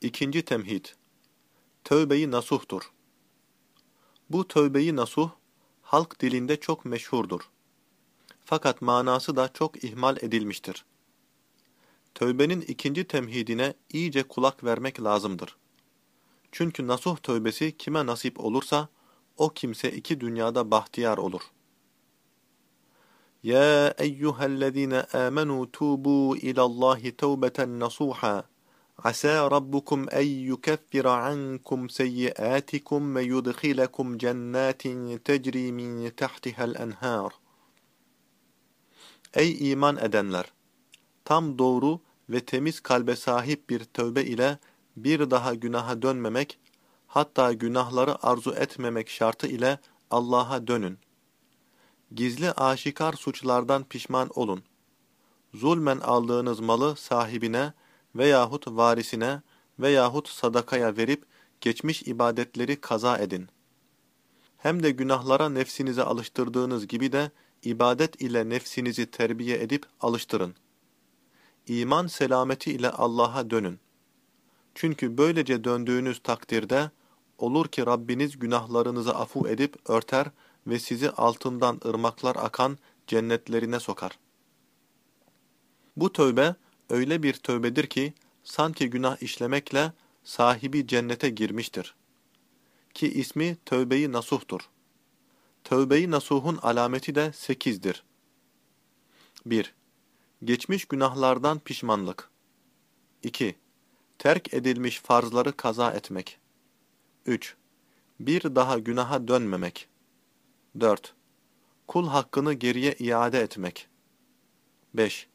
İkinci temhid. Tövbe-i nasuhtur. Bu tövbe-i nasuh, halk dilinde çok meşhurdur. Fakat manası da çok ihmal edilmiştir. Tövbenin ikinci temhidine iyice kulak vermek lazımdır. Çünkü nasuh tövbesi kime nasip olursa, o kimse iki dünyada bahtiyar olur. Ya eyyühellezine amenu tubu ilallahi tevbeten nasuha. Asa rabbukum en yukeffira ankum seyyiatikum ve yudkhilakum cennetin tecri min tahtiha'l enhar. Ey iman edenler! Tam doğru ve temiz kalbe sahip bir tövbe ile bir daha günaha dönmemek, hatta günahları arzu etmemek şartı ile Allah'a dönün. Gizli aşikar suçlardan pişman olun. Zulmen aldığınız malı sahibine, veyahut varisine veyahut sadakaya verip geçmiş ibadetleri kaza edin. Hem de günahlara nefsinizi alıştırdığınız gibi de ibadet ile nefsinizi terbiye edip alıştırın. İman selameti ile Allah'a dönün. Çünkü böylece döndüğünüz takdirde olur ki Rabbiniz günahlarınızı afu edip örter ve sizi altından ırmaklar akan cennetlerine sokar. Bu tövbe, öyle bir tövbedir ki sanki günah işlemekle sahibi cennete girmiştir. Ki ismi tövbe-i nasuhtur. Tövbe-i nasuhun alameti de sekizdir. 1. Geçmiş günahlardan pişmanlık. 2. Terk edilmiş farzları kaza etmek. 3. Bir daha günaha dönmemek. 4. Kul hakkını geriye iade etmek. 5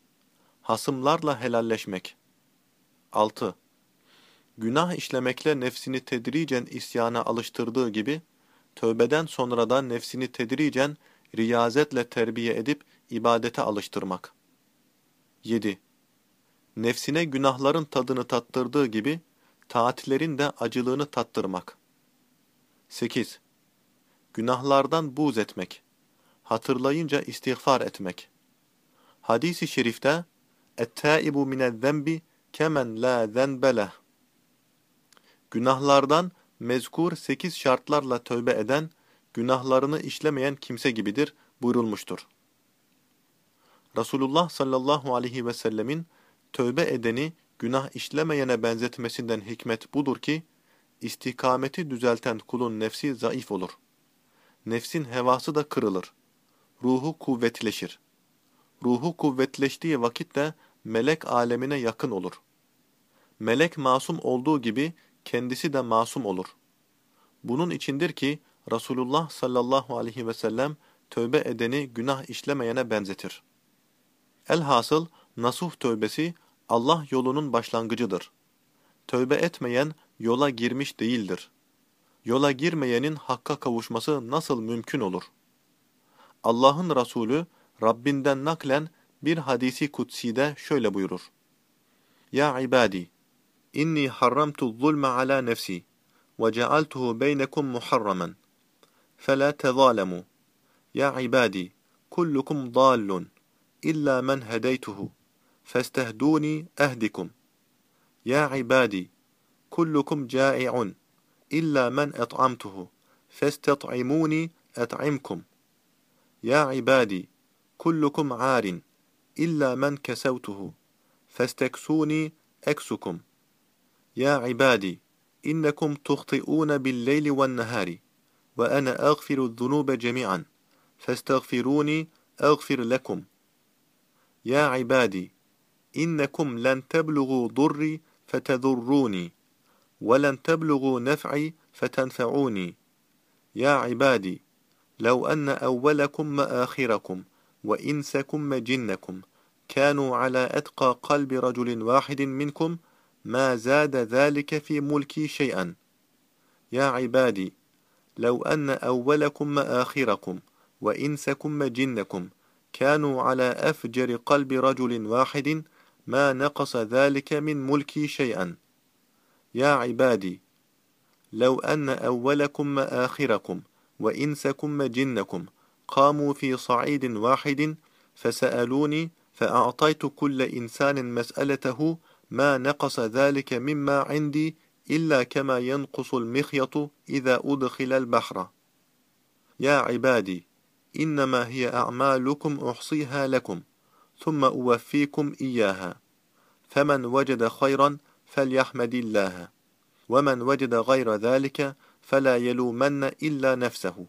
hasımlarla helalleşmek. 6. Günah işlemekle nefsini tedricen isyana alıştırdığı gibi, tövbeden sonra da nefsini tedricen riyazetle terbiye edip ibadete alıştırmak. 7. Nefsine günahların tadını tattırdığı gibi, taatlerin de acılığını tattırmak. 8. Günahlardan buz etmek. Hatırlayınca istiğfar etmek. Hadis-i şerifte, Et-taibu minez-zenbi kemen la zenbeleh. Günahlardan mezkur sekiz şartlarla tövbe eden, günahlarını işlemeyen kimse gibidir buyurulmuştur. Resulullah sallallahu aleyhi ve sellemin tövbe edeni günah işlemeyene benzetmesinden hikmet budur ki, istikameti düzelten kulun nefsi zayıf olur. Nefsin hevası da kırılır. Ruhu kuvvetleşir. Ruhu kuvvetleştiği vakitte melek alemine yakın olur. Melek masum olduğu gibi kendisi de masum olur. Bunun içindir ki Resulullah sallallahu aleyhi ve sellem tövbe edeni günah işlemeyene benzetir. Elhasıl nasuh tövbesi Allah yolunun başlangıcıdır. Tövbe etmeyen yola girmiş değildir. Yola girmeyenin hakka kavuşması nasıl mümkün olur? Allah'ın Resulü Rabbinden naklen bir hadisi kutside şöyle buyurur. Ya ibadi, inni harramtu zulme ala nefsi ve cealtuhu beynekum muharraman. Fela tezalemu. Ya ibadi, kullukum dallun illa men hedeytuhu. Festehduni ehdikum. Ya ibadi, kullukum cai'un illa men et'amtuhu. Festet'imuni et'imkum. Ya ibadi, kullukum arin إلا من كسوته فاستكسوني أكسكم. يا عبادي إنكم تخطئون بالليل والنهار وأنا أغفر الذنوب جميعا فاستغفروني أغفر لكم. يا عبادي إنكم لن تبلغوا ضري فتذروني ولن تبلغوا نفعي فتنفعوني. يا عبادي لو أن أولكم وآخركم وإنسكم وجنكم كانوا على أتقى قلب رجل واحد منكم ما زاد ذلك في ملكي شيئا. يا عبادي لو أن أولكم وآخركم وإنسكم وجنكم كانوا على أفجر قلب رجل واحد ما نقص ذلك من ملكي شيئا. يا عبادي لو أن أولكم وآخركم وإنسكم وجنكم قاموا في صعيد واحد فسألوني فأعطيت كل إنسان مسألته ما نقص ذلك مما عندي إلا كما ينقص المخيط إذا أدخل البحر. يا عبادي إنما هي أعمالكم أحصيها لكم ثم أوفيكم إياها. فمن وجد خيرا فليحمد الله ومن وجد غير ذلك فلا يلومن إلا نفسه.